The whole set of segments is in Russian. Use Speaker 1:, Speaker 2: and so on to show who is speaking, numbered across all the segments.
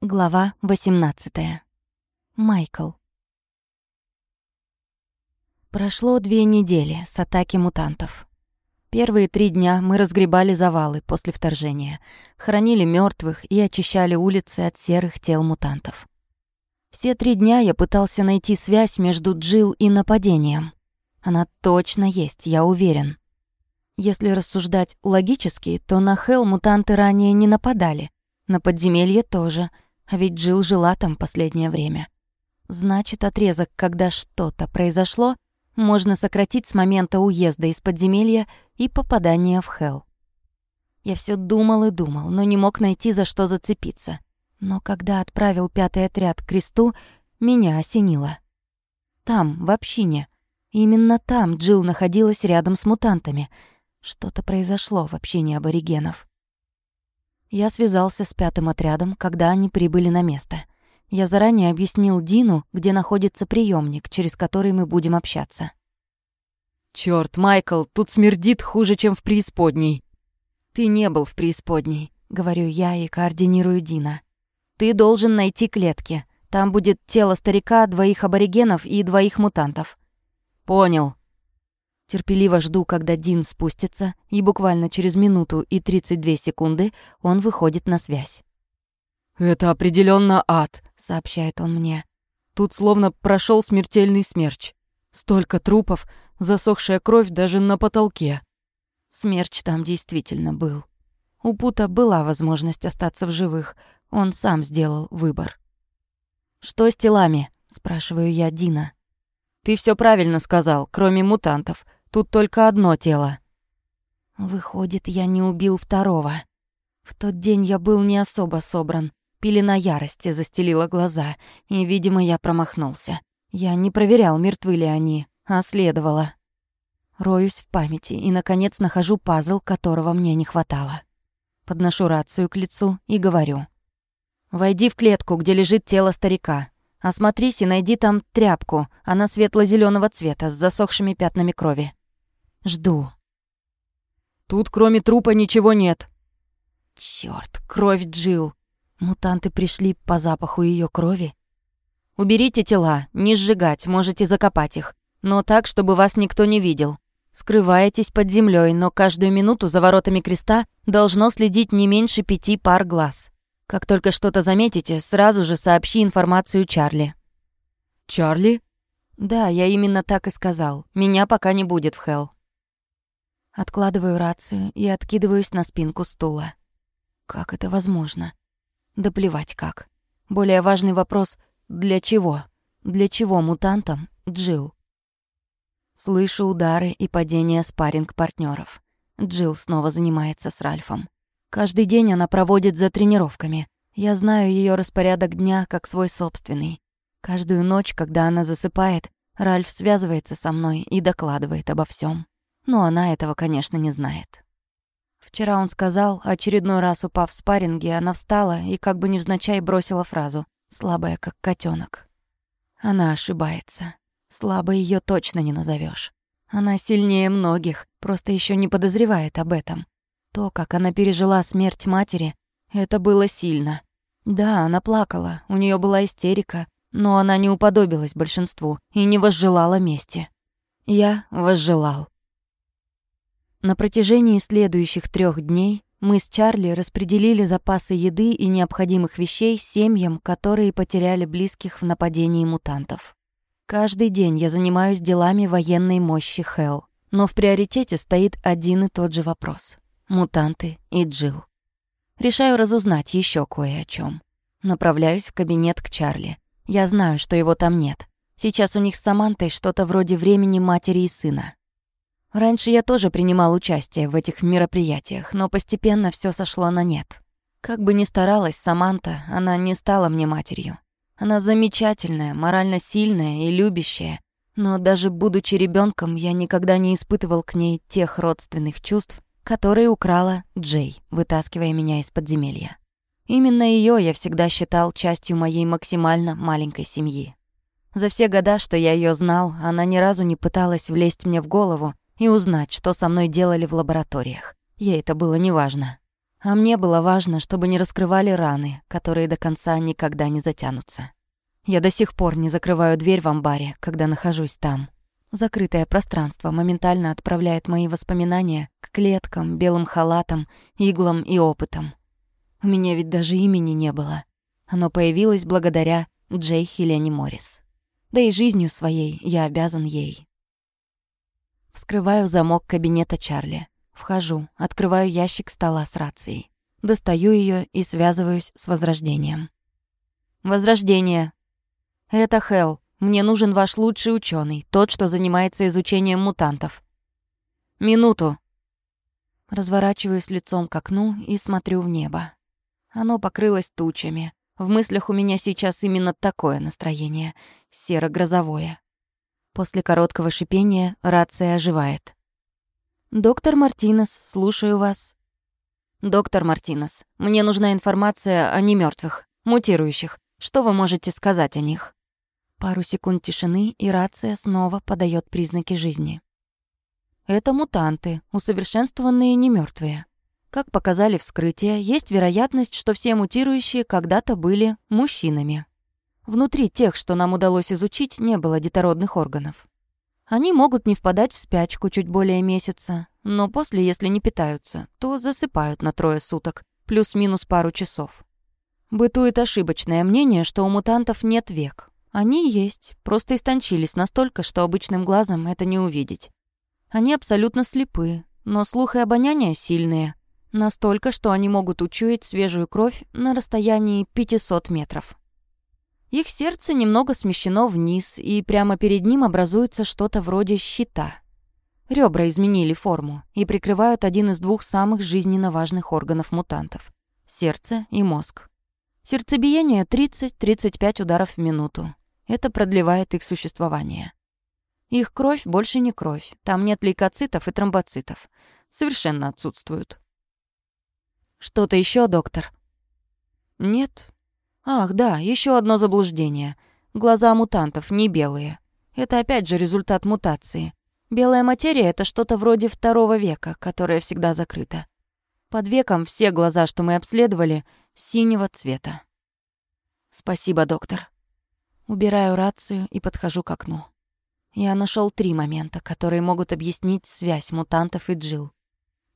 Speaker 1: Глава 18. Майкл. Прошло две недели с атаки мутантов. Первые три дня мы разгребали завалы после вторжения, хоронили мертвых и очищали улицы от серых тел мутантов. Все три дня я пытался найти связь между Джил и нападением. Она точно есть, я уверен. Если рассуждать логически, то на Хелл мутанты ранее не нападали, на подземелье тоже — а ведь Джилл жила там последнее время. Значит, отрезок, когда что-то произошло, можно сократить с момента уезда из подземелья и попадания в Хелл. Я все думал и думал, но не мог найти, за что зацепиться. Но когда отправил пятый отряд к кресту, меня осенило. Там, в общине. Именно там Джилл находилась рядом с мутантами. Что-то произошло в общине аборигенов. Я связался с пятым отрядом, когда они прибыли на место. Я заранее объяснил Дину, где находится приемник, через который мы будем общаться.
Speaker 2: Черт, Майкл, тут смердит хуже, чем в преисподней.
Speaker 1: Ты не был в преисподней, говорю я и координирую Дина. Ты должен найти клетки. Там будет тело старика, двоих аборигенов и двоих мутантов.
Speaker 2: Понял.
Speaker 1: Терпеливо жду, когда Дин спустится, и буквально через минуту и 32 секунды он выходит на связь.
Speaker 2: «Это определенно ад», —
Speaker 1: сообщает он мне.
Speaker 2: «Тут словно прошел смертельный смерч. Столько трупов, засохшая кровь даже на потолке».
Speaker 1: Смерч там действительно был. У Пута была возможность остаться в живых. Он сам сделал выбор. «Что с телами?» — спрашиваю я Дина.
Speaker 2: «Ты все правильно сказал, кроме мутантов. Тут только одно тело».
Speaker 1: Выходит, я не убил второго. В тот день я был не особо собран. Пелена ярости застелила глаза, и, видимо, я промахнулся. Я не проверял, мертвы ли они, а следовало. Роюсь в памяти и, наконец, нахожу пазл, которого мне не хватало. Подношу рацию к лицу и говорю. «Войди в клетку, где лежит тело старика. Осмотрись и найди там тряпку, она светло зеленого цвета, с засохшими пятнами крови. Жду.
Speaker 2: Тут кроме трупа ничего нет.
Speaker 1: Чёрт, кровь Джил. Мутанты пришли по запаху ее крови. Уберите тела, не сжигать, можете закопать их. Но так, чтобы вас никто не видел. Скрываетесь под землей, но каждую минуту за воротами креста должно следить не меньше пяти пар глаз. Как только что-то заметите, сразу же сообщи информацию Чарли.
Speaker 2: Чарли?
Speaker 1: Да, я именно так и сказал. Меня пока не будет в Хелл. Откладываю рацию и откидываюсь на спинку стула. Как это возможно? Да плевать как. Более важный вопрос — для чего? Для чего мутантам Джил? Слышу удары и падения спарринг партнеров. Джил снова занимается с Ральфом. Каждый день она проводит за тренировками. Я знаю ее распорядок дня как свой собственный. Каждую ночь, когда она засыпает, Ральф связывается со мной и докладывает обо всем но она этого, конечно, не знает. Вчера он сказал, очередной раз упав в спарринге, она встала и как бы невзначай бросила фразу, слабая, как котенок. Она ошибается. Слабой ее точно не назовешь. Она сильнее многих, просто еще не подозревает об этом. То, как она пережила смерть матери, это было сильно. Да, она плакала, у нее была истерика, но она не уподобилась большинству и не возжелала мести. Я возжелал. На протяжении следующих трех дней мы с Чарли распределили запасы еды и необходимых вещей семьям, которые потеряли близких в нападении мутантов. Каждый день я занимаюсь делами военной мощи Хелл, но в приоритете стоит один и тот же вопрос — мутанты и Джил. Решаю разузнать еще кое о чем. Направляюсь в кабинет к Чарли. Я знаю, что его там нет. Сейчас у них с Самантой что-то вроде времени матери и сына. Раньше я тоже принимал участие в этих мероприятиях, но постепенно все сошло на нет. Как бы ни старалась Саманта, она не стала мне матерью. Она замечательная, морально сильная и любящая, но даже будучи ребенком, я никогда не испытывал к ней тех родственных чувств, которые украла Джей, вытаскивая меня из подземелья. Именно ее я всегда считал частью моей максимально маленькой семьи. За все года, что я ее знал, она ни разу не пыталась влезть мне в голову и узнать, что со мной делали в лабораториях. Ей это было неважно. А мне было важно, чтобы не раскрывали раны, которые до конца никогда не затянутся. Я до сих пор не закрываю дверь в амбаре, когда нахожусь там. Закрытое пространство моментально отправляет мои воспоминания к клеткам, белым халатам, иглам и опытам. У меня ведь даже имени не было. Оно появилось благодаря Джей Хелене Моррис. Да и жизнью своей я обязан ей. Вскрываю замок кабинета Чарли. Вхожу, открываю ящик стола с рацией. Достаю ее и связываюсь с Возрождением. «Возрождение!» «Это Хелл. Мне нужен ваш лучший ученый, тот, что занимается изучением мутантов». «Минуту!» Разворачиваюсь лицом к окну и смотрю в небо. Оно покрылось тучами. В мыслях у меня сейчас именно такое настроение, серо-грозовое. После короткого шипения рация оживает. «Доктор Мартинес, слушаю вас». «Доктор Мартинес, мне нужна информация о немёртвых, мутирующих. Что вы можете сказать о них?» Пару секунд тишины, и рация снова подает признаки жизни. Это мутанты, усовершенствованные немёртвые. Как показали вскрытия, есть вероятность, что все мутирующие когда-то были мужчинами. Внутри тех, что нам удалось изучить, не было детородных органов. Они могут не впадать в спячку чуть более месяца, но после, если не питаются, то засыпают на трое суток, плюс-минус пару часов. Бытует ошибочное мнение, что у мутантов нет век. Они есть, просто истончились настолько, что обычным глазом это не увидеть. Они абсолютно слепы, но слух и обоняние сильные. Настолько, что они могут учуять свежую кровь на расстоянии 500 метров. Их сердце немного смещено вниз, и прямо перед ним образуется что-то вроде щита. Ребра изменили форму и прикрывают один из двух самых жизненно важных органов мутантов — сердце и мозг. Сердцебиение 30-35 ударов в минуту. Это продлевает их существование. Их кровь больше не кровь, там нет лейкоцитов и тромбоцитов. Совершенно отсутствуют. Что-то еще, доктор? Нет, Ах, да, еще одно заблуждение. Глаза мутантов не белые. Это опять же результат мутации. Белая материя — это что-то вроде второго века, которое всегда закрыто. Под веком все глаза, что мы обследовали, синего цвета. Спасибо, доктор. Убираю рацию и подхожу к окну. Я нашел три момента, которые могут объяснить связь мутантов и Джил.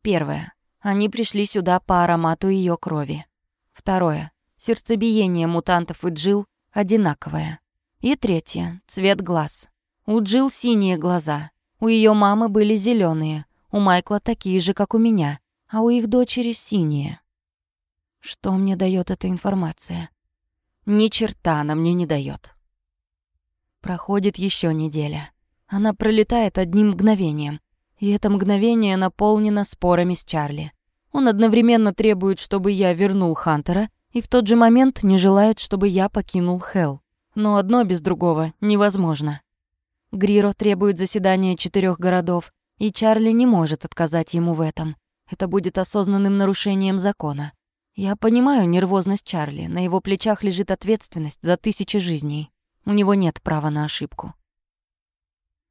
Speaker 1: Первое. Они пришли сюда по аромату ее крови. Второе. Сердцебиение мутантов и Джил одинаковое. И третье — цвет глаз. У Джил синие глаза. У ее мамы были зеленые, у Майкла такие же, как у меня, а у их дочери синие. Что мне дает эта информация? Ни черта она мне не дает. Проходит еще неделя. Она пролетает одним мгновением. И это мгновение наполнено спорами с Чарли. Он одновременно требует, чтобы я вернул Хантера и в тот же момент не желает, чтобы я покинул Хелл. Но одно без другого невозможно. Гриро требует заседания четырех городов, и Чарли не может отказать ему в этом. Это будет осознанным нарушением закона. Я понимаю нервозность Чарли, на его плечах лежит ответственность за тысячи жизней. У него нет права на ошибку.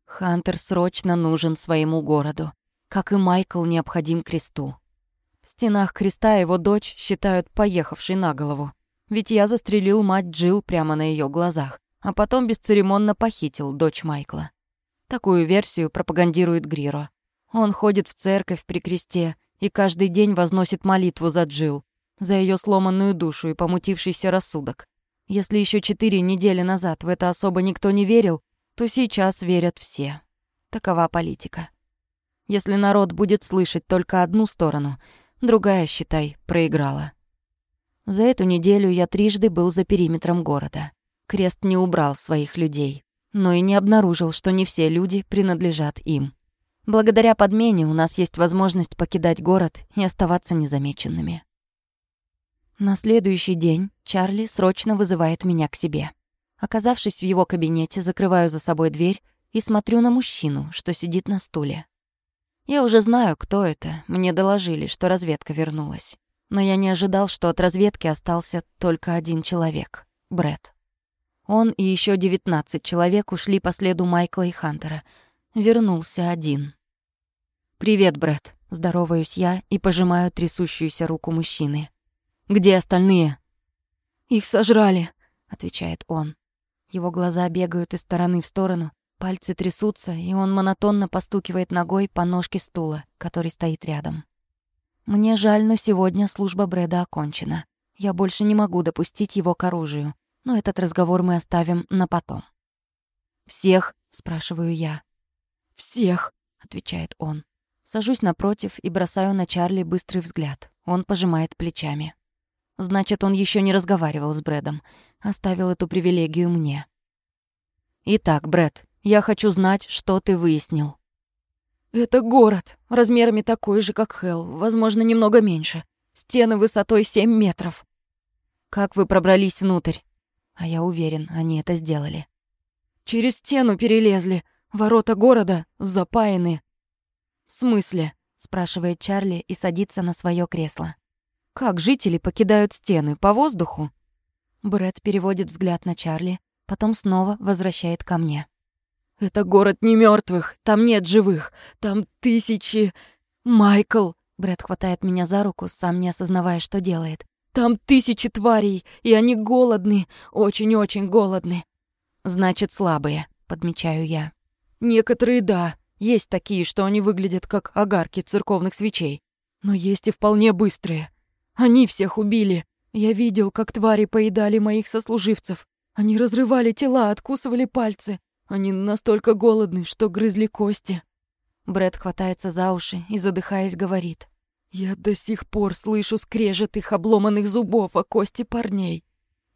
Speaker 1: Хантер срочно нужен своему городу, как и Майкл необходим кресту. В стенах креста его дочь считают поехавшей на голову. Ведь я застрелил мать Джил прямо на ее глазах, а потом бесцеремонно похитил дочь Майкла. Такую версию пропагандирует Гриро. Он ходит в церковь при кресте и каждый день возносит молитву за Джил, за ее сломанную душу и помутившийся рассудок. Если еще четыре недели назад в это особо никто не верил, то сейчас верят все. Такова политика. Если народ будет слышать только одну сторону, другая, считай, проиграла. За эту неделю я трижды был за периметром города. Крест не убрал своих людей, но и не обнаружил, что не все люди принадлежат им. Благодаря подмене у нас есть возможность покидать город и оставаться незамеченными. На следующий день Чарли срочно вызывает меня к себе. Оказавшись в его кабинете, закрываю за собой дверь и смотрю на мужчину, что сидит на стуле. Я уже знаю, кто это. Мне доложили, что разведка вернулась. Но я не ожидал, что от разведки остался только один человек — Бред. Он и еще 19 человек ушли по следу Майкла и Хантера. Вернулся один. «Привет, Бред. Здороваюсь я и пожимаю трясущуюся руку мужчины. «Где остальные?»
Speaker 2: «Их сожрали», —
Speaker 1: отвечает он. Его глаза бегают из стороны в сторону, пальцы трясутся, и он монотонно постукивает ногой по ножке стула, который стоит рядом. Мне жаль, но сегодня служба Брэда окончена. Я больше не могу допустить его к оружию, но этот разговор мы оставим на потом. «Всех?» — спрашиваю я.
Speaker 2: «Всех», —
Speaker 1: отвечает он. Сажусь напротив и бросаю на Чарли быстрый взгляд. Он пожимает плечами. Значит, он еще не разговаривал с Брэдом. Оставил эту привилегию мне. «Итак, Брэд, я хочу знать, что ты выяснил».
Speaker 2: «Это город, размерами такой же, как Хелл, возможно, немного меньше. Стены высотой 7 метров».
Speaker 1: «Как вы пробрались внутрь?» А я уверен, они это сделали.
Speaker 2: «Через стену перелезли. Ворота города запаяны».
Speaker 1: «В смысле?» — спрашивает Чарли и садится на свое кресло. Как жители покидают стены? По воздуху? Брэд переводит взгляд на Чарли, потом снова возвращает ко мне.
Speaker 2: «Это город не мертвых, там нет живых, там тысячи... Майкл!»
Speaker 1: Брэд хватает меня за руку, сам не осознавая, что делает.
Speaker 2: «Там тысячи тварей, и они голодны, очень-очень голодны».
Speaker 1: «Значит, слабые», — подмечаю я.
Speaker 2: «Некоторые, да. Есть такие, что они выглядят как огарки церковных свечей. Но есть и вполне быстрые. Они всех убили. Я видел, как твари поедали моих сослуживцев. Они разрывали тела, откусывали пальцы. Они настолько голодны, что грызли кости.
Speaker 1: Бред хватается за уши и, задыхаясь, говорит.
Speaker 2: «Я до сих пор слышу скрежет их обломанных зубов о кости парней».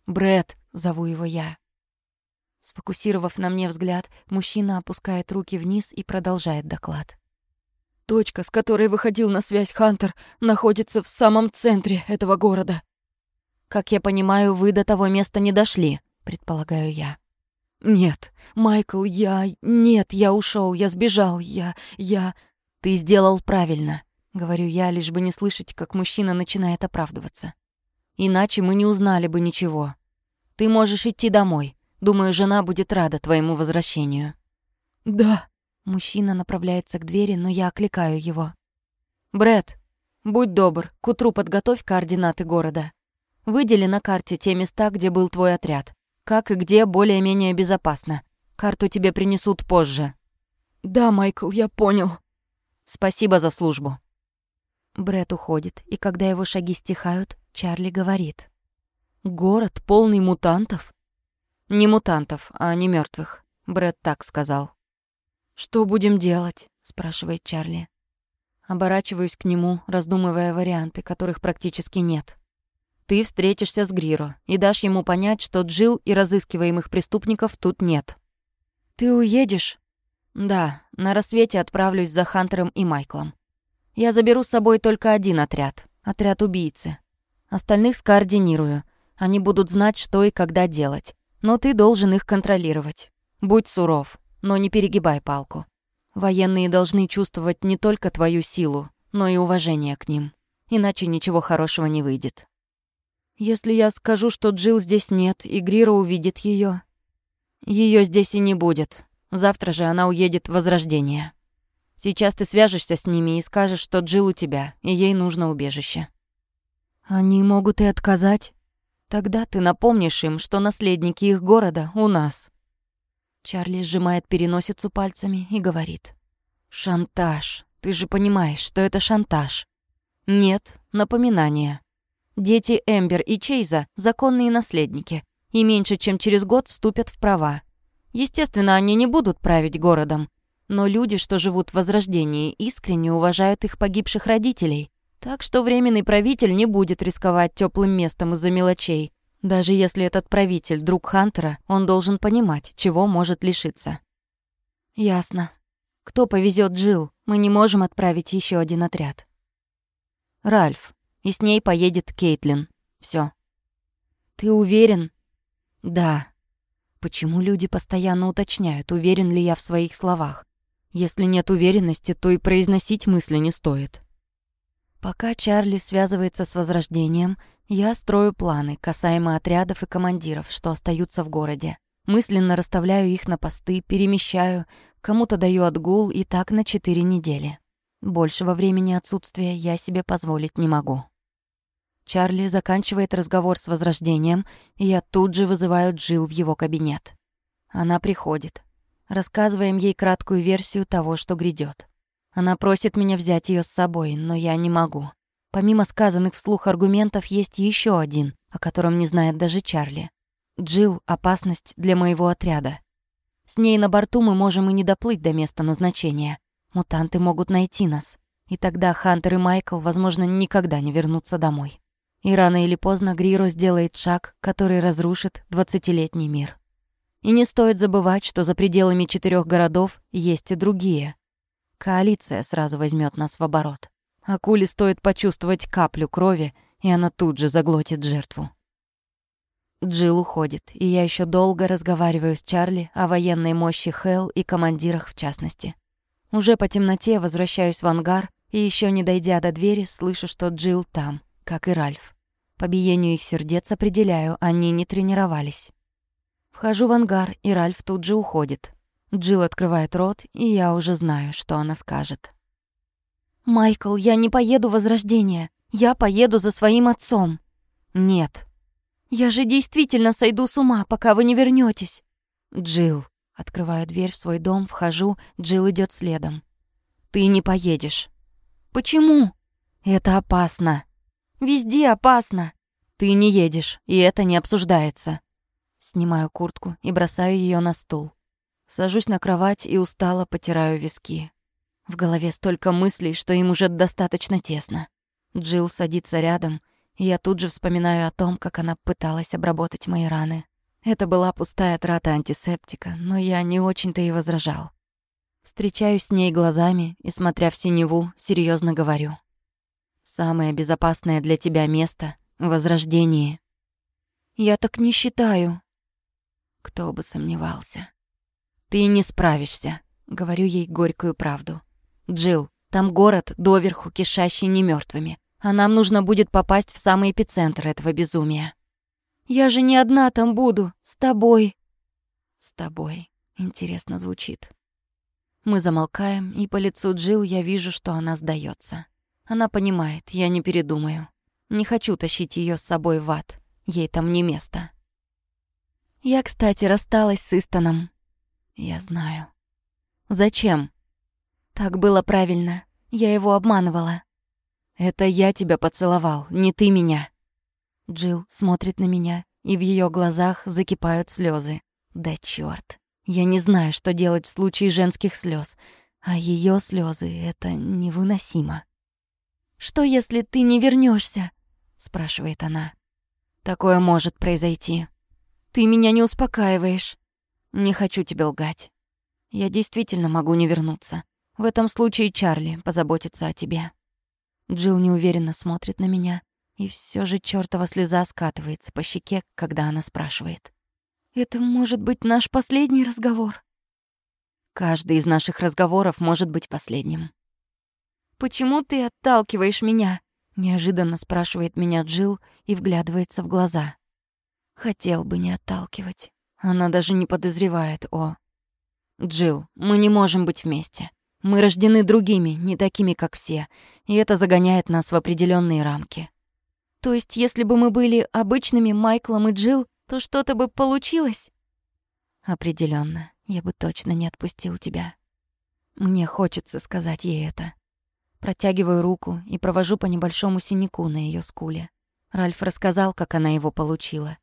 Speaker 1: Бред, зову его я. Сфокусировав на мне взгляд, мужчина опускает руки вниз и продолжает доклад.
Speaker 2: Точка, с которой выходил на связь Хантер, находится в самом центре этого города.
Speaker 1: Как я понимаю, вы до того места не дошли, предполагаю я.
Speaker 2: Нет, Майкл, я... Нет, я ушел, я сбежал, я... Я...
Speaker 1: Ты сделал правильно, говорю я, лишь бы не слышать, как мужчина начинает оправдываться. Иначе мы не узнали бы ничего. Ты можешь идти домой. Думаю, жена будет рада твоему возвращению.
Speaker 2: Да,
Speaker 1: Мужчина направляется к двери, но я окликаю его. Бред, будь добр, к утру подготовь координаты города. Выдели на карте те места, где был твой отряд. Как и где более-менее безопасно. Карту тебе принесут позже.
Speaker 2: Да, Майкл, я понял.
Speaker 1: Спасибо за службу. Бред уходит, и когда его шаги стихают, Чарли говорит. «Город, полный мутантов?» «Не мутантов, а не мертвых. Бред так сказал. «Что будем делать?» — спрашивает Чарли. Оборачиваюсь к нему, раздумывая варианты, которых практически нет. Ты встретишься с Гриро и дашь ему понять, что Джил и разыскиваемых преступников тут нет. Ты уедешь? Да, на рассвете отправлюсь за Хантером и Майклом. Я заберу с собой только один отряд, отряд убийцы. Остальных скоординирую. Они будут знать, что и когда делать. Но ты должен их контролировать. Будь суров но не перегибай палку. Военные должны чувствовать не только твою силу, но и уважение к ним. Иначе ничего хорошего не выйдет. Если я скажу, что Джил здесь нет, и Грира увидит ее, ее здесь и не будет. Завтра же она уедет в Возрождение. Сейчас ты свяжешься с ними и скажешь, что Джил у тебя, и ей нужно убежище. Они могут и отказать. Тогда ты напомнишь им, что наследники их города у нас. Чарли сжимает переносицу пальцами и говорит. «Шантаж. Ты же понимаешь, что это шантаж». «Нет, напоминание. Дети Эмбер и Чейза — законные наследники, и меньше чем через год вступят в права. Естественно, они не будут править городом, но люди, что живут в Возрождении, искренне уважают их погибших родителей. Так что временный правитель не будет рисковать теплым местом из-за мелочей, даже если этот правитель друг Хантера, он должен понимать, чего может лишиться. Ясно. Кто повезет Джил? Мы не можем отправить еще один отряд. Ральф. И с ней поедет Кейтлин. Все. Ты уверен? Да. Почему люди постоянно уточняют, уверен ли я в своих словах? Если нет уверенности, то и произносить мысли не стоит. Пока Чарли связывается с Возрождением, я строю планы касаемо отрядов и командиров, что остаются в городе. Мысленно расставляю их на посты, перемещаю, кому-то даю отгул и так на четыре недели. Большего времени отсутствия я себе позволить не могу. Чарли заканчивает разговор с Возрождением, и я тут же вызываю Джилл в его кабинет. Она приходит. Рассказываем ей краткую версию того, что грядет. Она просит меня взять ее с собой, но я не могу. Помимо сказанных вслух аргументов, есть еще один, о котором не знает даже Чарли. Джилл — опасность для моего отряда. С ней на борту мы можем и не доплыть до места назначения. Мутанты могут найти нас. И тогда Хантер и Майкл, возможно, никогда не вернутся домой. И рано или поздно Гриро сделает шаг, который разрушит двадцатилетний мир. И не стоит забывать, что за пределами четырех городов есть и другие. Коалиция сразу возьмет нас в оборот. Акуле стоит почувствовать каплю крови, и она тут же заглотит жертву. Джилл уходит, и я еще долго разговариваю с Чарли о военной мощи Хелл и командирах в частности. Уже по темноте возвращаюсь в ангар, и еще не дойдя до двери, слышу, что Джилл там, как и Ральф. По биению их сердец определяю, они не тренировались. Вхожу в ангар, и Ральф тут же уходит. Джилл открывает рот, и я уже знаю, что она скажет. «Майкл, я не поеду в Возрождение. Я поеду за своим отцом». «Нет», я же действительно сойду с ума, пока вы не вернетесь. Джилл. Открываю дверь в свой дом, вхожу, Джилл идет следом. Ты не поедешь. Почему? Это опасно. Везде опасно. Ты не едешь, и это не обсуждается. Снимаю куртку и бросаю ее на стул. Сажусь на кровать и устало потираю виски. В голове столько мыслей, что им уже достаточно тесно. Джилл садится рядом — я тут же вспоминаю о том, как она пыталась обработать мои раны. Это была пустая трата антисептика, но я не очень-то и возражал. Встречаюсь с ней глазами и, смотря в синеву, серьезно говорю. «Самое безопасное для тебя место — возрождение». «Я так не считаю». Кто бы сомневался. «Ты не справишься», — говорю ей горькую правду. Джилл, там город, доверху кишащий немертвыми а нам нужно будет попасть в самый эпицентр этого безумия. Я же не одна там буду, с тобой. С тобой. Интересно звучит. Мы замолкаем, и по лицу Джил я вижу, что она сдается. Она понимает, я не передумаю. Не хочу тащить ее с собой в ад. Ей там не место. Я, кстати, рассталась с Истоном. Я знаю. Зачем? Так было правильно. Я его обманывала. «Это я тебя поцеловал, не ты меня». Джилл смотрит на меня, и в ее глазах закипают слезы. Да чёрт. Я не знаю, что делать в случае женских слез, а ее слезы это невыносимо. «Что, если ты не вернешься? спрашивает она. «Такое может произойти. Ты меня не успокаиваешь. Не хочу тебе лгать. Я действительно могу не вернуться. В этом случае Чарли позаботится о тебе». Джилл неуверенно смотрит на меня, и все же чёртова слеза скатывается по щеке, когда она спрашивает. «Это может быть наш последний разговор?» Каждый из наших разговоров может быть последним. «Почему ты отталкиваешь меня?» — неожиданно спрашивает меня Джилл и вглядывается в глаза. Хотел бы не отталкивать. Она даже не подозревает о... «Джилл, мы не можем быть вместе. Мы рождены другими, не такими, как все, и это загоняет нас в определенные рамки. То есть, если бы мы были обычными Майклом и Джилл, то что-то бы получилось? Определенно, я бы точно не отпустил тебя. Мне хочется сказать ей это. Протягиваю руку и провожу по небольшому синяку на ее скуле. Ральф рассказал, как она его получила.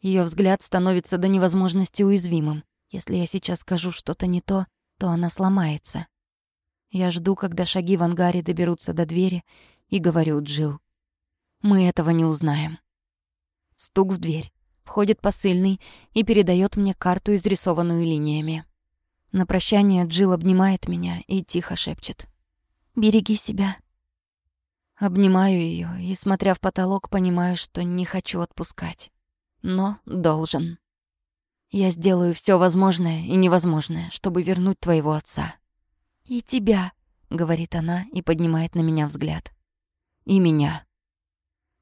Speaker 1: Ее взгляд становится до невозможности уязвимым. Если я сейчас скажу что-то не то, то она сломается. Я жду, когда шаги в ангаре доберутся до двери, и говорю Джил: «Мы этого не узнаем». Стук в дверь. Входит посыльный и передает мне карту, изрисованную линиями. На прощание Джил обнимает меня и тихо шепчет. «Береги себя». Обнимаю ее и, смотря в потолок, понимаю, что не хочу отпускать. Но должен. Я сделаю все возможное и невозможное, чтобы вернуть твоего отца. «И тебя», — говорит она и поднимает на меня взгляд. «И меня».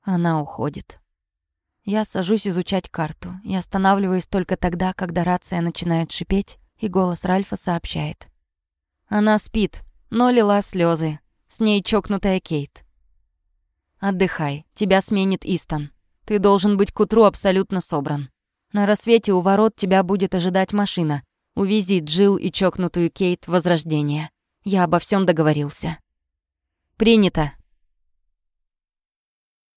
Speaker 1: Она уходит. Я сажусь изучать карту и останавливаюсь только тогда, когда рация начинает шипеть, и голос Ральфа сообщает. Она спит, но лила слезы. С ней чокнутая Кейт. Отдыхай, тебя сменит Истон. Ты должен быть к утру абсолютно собран. На рассвете у ворот тебя будет ожидать машина. Увези Джилл и чокнутую Кейт в Возрождение. Я обо всем договорился. Принято.